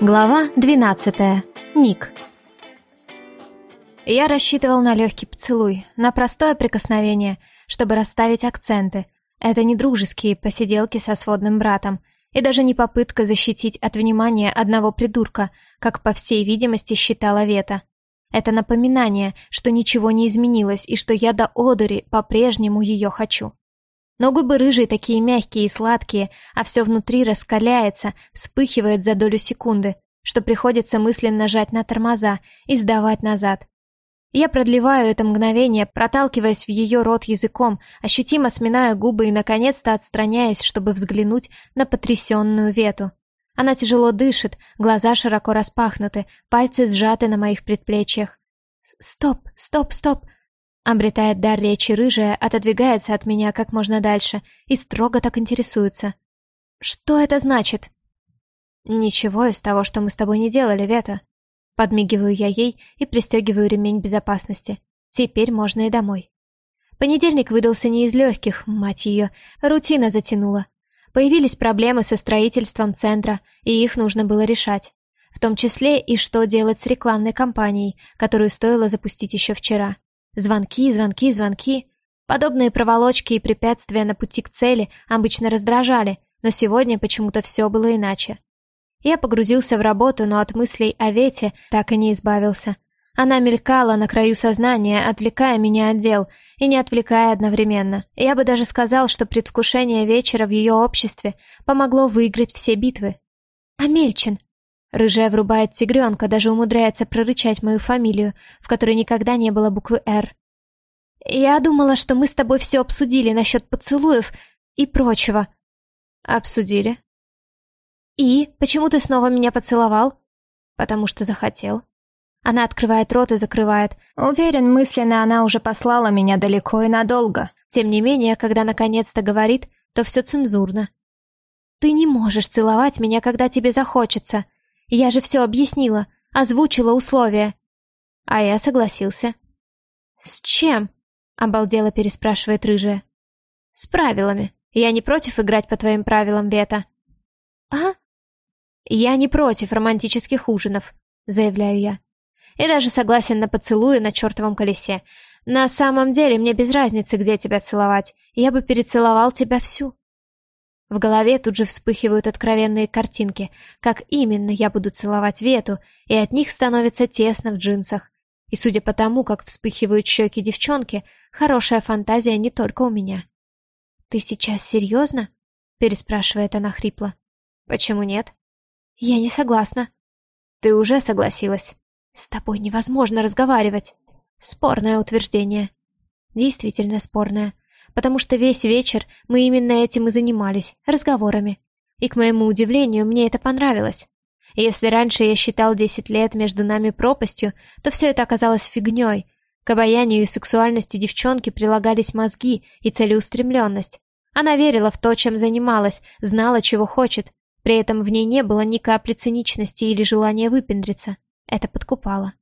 Глава 12. Ник. Я рассчитывал на легкий поцелуй, на простое прикосновение, чтобы расставить акценты. Это не дружеские посиделки со сводным братом, и даже не попытка защитить от внимания одного придурка, как, по всей видимости, считала Вета. Это напоминание, что ничего не изменилось и что я до одури по-прежнему ее хочу. Но губы рыжие такие мягкие и сладкие, а все внутри раскаляется, вспыхивает за долю секунды, что приходится мысленно нажать на тормоза и сдавать назад. Я продлеваю это мгновение, проталкиваясь в ее рот языком, ощутимо сминая губы и, наконец-то, отстраняясь, чтобы взглянуть на потрясенную Вету. Она тяжело дышит, глаза широко распахнуты, пальцы сжаты на моих предплечьях. «Стоп, стоп, стоп!» Обретает дар речи рыжая, отодвигается от меня как можно дальше и строго так интересуется. «Что это значит?» «Ничего из того, что мы с тобой не делали, Вета». Подмигиваю я ей и пристегиваю ремень безопасности. Теперь можно и домой. Понедельник выдался не из легких, мать ее, рутина затянула. Появились проблемы со строительством центра, и их нужно было решать. В том числе и что делать с рекламной кампанией, которую стоило запустить еще вчера. Звонки, звонки, звонки. Подобные проволочки и препятствия на пути к цели обычно раздражали, но сегодня почему-то все было иначе. Я погрузился в работу, но от мыслей о Вете так и не избавился. Она мелькала на краю сознания, отвлекая меня от дел и не отвлекая одновременно. Я бы даже сказал, что предвкушение вечера в ее обществе помогло выиграть все битвы. «Амельчин!» Рыжая врубает тигренка, даже умудряется прорычать мою фамилию, в которой никогда не было буквы «Р». «Я думала, что мы с тобой все обсудили насчет поцелуев и прочего». «Обсудили». «И? Почему ты снова меня поцеловал?» «Потому что захотел». Она открывает рот и закрывает. Уверен, мысленно она уже послала меня далеко и надолго. Тем не менее, когда наконец-то говорит, то все цензурно. «Ты не можешь целовать меня, когда тебе захочется», я же все объяснила, озвучила условия. А я согласился. «С чем?» — обалдело переспрашивает рыжая. «С правилами. Я не против играть по твоим правилам, Вета». «А?» «Я не против романтических ужинов», — заявляю я. «И даже согласен на поцелуи на чертовом колесе. На самом деле мне без разницы, где тебя целовать. Я бы перецеловал тебя всю». В голове тут же вспыхивают откровенные картинки, как именно я буду целовать Вету, и от них становится тесно в джинсах. И судя по тому, как вспыхивают щеки девчонки, хорошая фантазия не только у меня. «Ты сейчас серьезно?» — переспрашивает она хрипло. «Почему нет?» «Я не согласна». «Ты уже согласилась?» «С тобой невозможно разговаривать». Спорное утверждение. Действительно спорное потому что весь вечер мы именно этим и занимались, разговорами. И, к моему удивлению, мне это понравилось. Если раньше я считал десять лет между нами пропастью, то все это оказалось фигней. К обаянию и сексуальности девчонки прилагались мозги и целеустремленность. Она верила в то, чем занималась, знала, чего хочет. При этом в ней не было ни капли циничности или желания выпендриться. Это подкупало.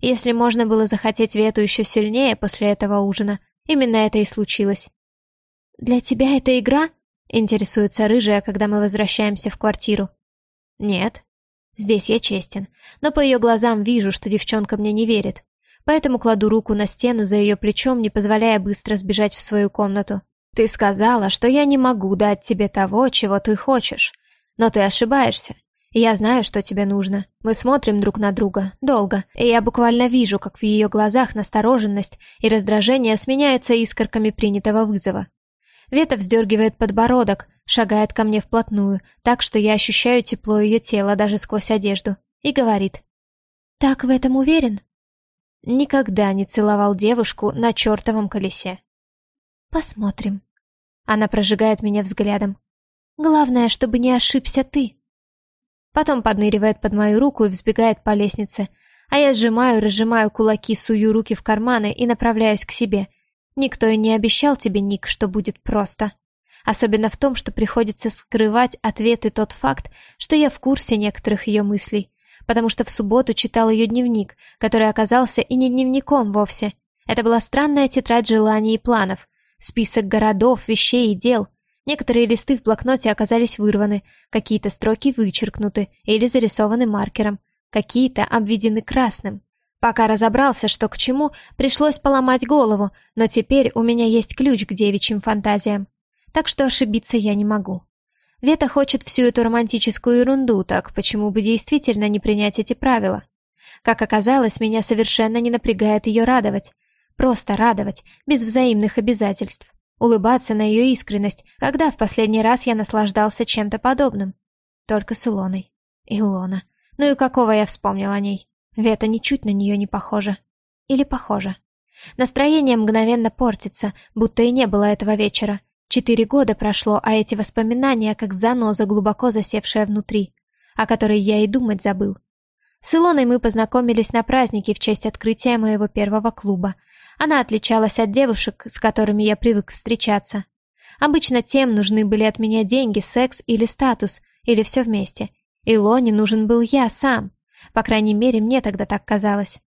Если можно было захотеть Вету еще сильнее после этого ужина, Именно это и случилось. «Для тебя это игра?» — интересуется рыжая, когда мы возвращаемся в квартиру. «Нет. Здесь я честен, но по ее глазам вижу, что девчонка мне не верит. Поэтому кладу руку на стену за ее плечом, не позволяя быстро сбежать в свою комнату. Ты сказала, что я не могу дать тебе того, чего ты хочешь. Но ты ошибаешься. Я знаю, что тебе нужно. Мы смотрим друг на друга, долго, и я буквально вижу, как в ее глазах настороженность и раздражение сменяются искорками принятого вызова. Вета вздергивает подбородок, шагает ко мне вплотную, так что я ощущаю тепло ее тела даже сквозь одежду, и говорит. «Так в этом уверен?» Никогда не целовал девушку на чертовом колесе. «Посмотрим». Она прожигает меня взглядом. «Главное, чтобы не ошибся ты». Потом подныривает под мою руку и взбегает по лестнице. А я сжимаю, разжимаю кулаки, сую руки в карманы и направляюсь к себе. Никто и не обещал тебе, Ник, что будет просто. Особенно в том, что приходится скрывать ответы тот факт, что я в курсе некоторых ее мыслей. Потому что в субботу читал ее дневник, который оказался и не дневником вовсе. Это была странная тетрадь желаний и планов. Список городов, вещей и дел. Некоторые листы в блокноте оказались вырваны, какие-то строки вычеркнуты или зарисованы маркером, какие-то обведены красным. Пока разобрался, что к чему, пришлось поломать голову, но теперь у меня есть ключ к девичьим фантазиям. Так что ошибиться я не могу. Вета хочет всю эту романтическую ерунду, так почему бы действительно не принять эти правила? Как оказалось, меня совершенно не напрягает ее радовать. Просто радовать, без взаимных обязательств улыбаться на ее искренность, когда в последний раз я наслаждался чем-то подобным. Только с Илоной. Илона. Ну и какого я вспомнил о ней? Вета ничуть на нее не похожа. Или похожа. Настроение мгновенно портится, будто и не было этого вечера. Четыре года прошло, а эти воспоминания как заноза, глубоко засевшая внутри, о которой я и думать забыл. С Илоной мы познакомились на празднике в честь открытия моего первого клуба — она отличалась от девушек, с которыми я привык встречаться. Обычно тем нужны были от меня деньги, секс или статус, или все вместе. Илоне нужен был я сам. По крайней мере, мне тогда так казалось.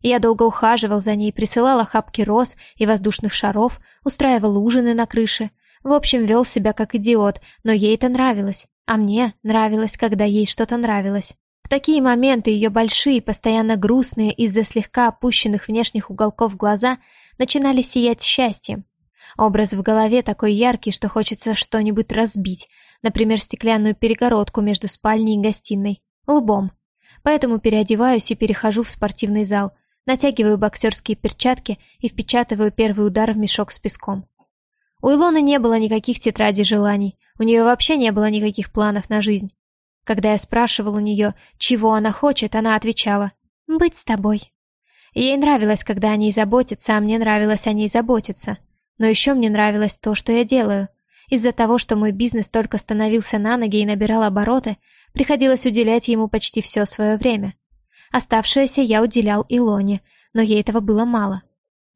Я долго ухаживал за ней, присылал охапки роз и воздушных шаров, устраивал ужины на крыше. В общем, вел себя как идиот, но ей это нравилось. А мне нравилось, когда ей что-то нравилось. В такие моменты ее большие, постоянно грустные из-за слегка опущенных внешних уголков глаза начинали сиять счастьем. Образ в голове такой яркий, что хочется что-нибудь разбить, например, стеклянную перегородку между спальней и гостиной, лбом. Поэтому переодеваюсь и перехожу в спортивный зал, натягиваю боксерские перчатки и впечатываю первый удар в мешок с песком. У Илоны не было никаких тетрадей желаний, у нее вообще не было никаких планов на жизнь. Когда я спрашивал у нее, чего она хочет, она отвечала «Быть с тобой». Ей нравилось, когда о ней заботятся, а мне нравилось о ней заботиться. Но еще мне нравилось то, что я делаю. Из-за того, что мой бизнес только становился на ноги и набирал обороты, приходилось уделять ему почти все свое время. Оставшееся я уделял Илоне, но ей этого было мало.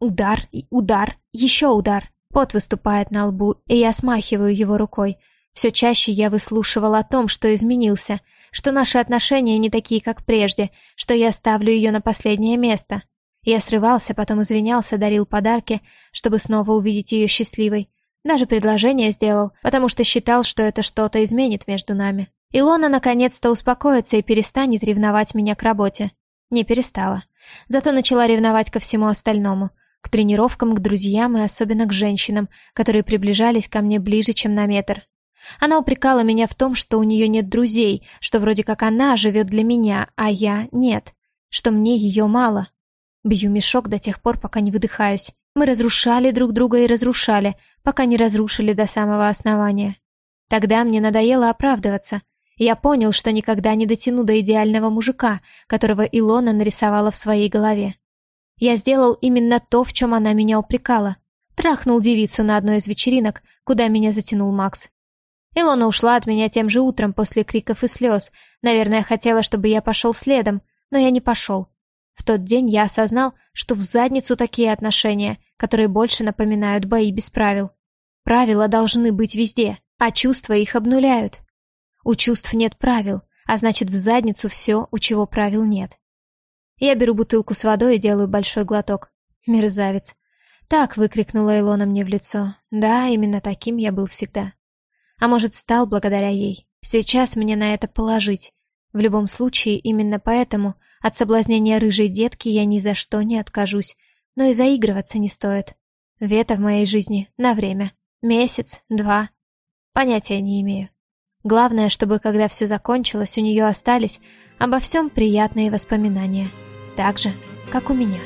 Удар, удар, еще удар. Пот выступает на лбу, и я смахиваю его рукой, все чаще я выслушивал о том, что изменился, что наши отношения не такие, как прежде, что я ставлю ее на последнее место. Я срывался, потом извинялся, дарил подарки, чтобы снова увидеть ее счастливой. Даже предложение сделал, потому что считал, что это что-то изменит между нами. Илона наконец-то успокоится и перестанет ревновать меня к работе. Не перестала. Зато начала ревновать ко всему остальному. К тренировкам, к друзьям и особенно к женщинам, которые приближались ко мне ближе, чем на метр. Она упрекала меня в том, что у нее нет друзей, что вроде как она живет для меня, а я нет, что мне ее мало. Бью мешок до тех пор, пока не выдыхаюсь. Мы разрушали друг друга и разрушали, пока не разрушили до самого основания. Тогда мне надоело оправдываться. Я понял, что никогда не дотяну до идеального мужика, которого Илона нарисовала в своей голове. Я сделал именно то, в чем она меня упрекала. Трахнул девицу на одной из вечеринок, куда меня затянул Макс. Илона ушла от меня тем же утром после криков и слез. Наверное, хотела, чтобы я пошел следом, но я не пошел. В тот день я осознал, что в задницу такие отношения, которые больше напоминают бои без правил. Правила должны быть везде, а чувства их обнуляют. У чувств нет правил, а значит в задницу все, у чего правил нет. Я беру бутылку с водой и делаю большой глоток. Мерзавец. Так выкрикнула Илона мне в лицо. Да, именно таким я был всегда. А может, стал благодаря ей. Сейчас мне на это положить. В любом случае, именно поэтому от соблазнения рыжей детки я ни за что не откажусь. Но и заигрываться не стоит. Вета в моей жизни на время. Месяц, два. Понятия не имею. Главное, чтобы, когда все закончилось, у нее остались обо всем приятные воспоминания. Так же, как у меня.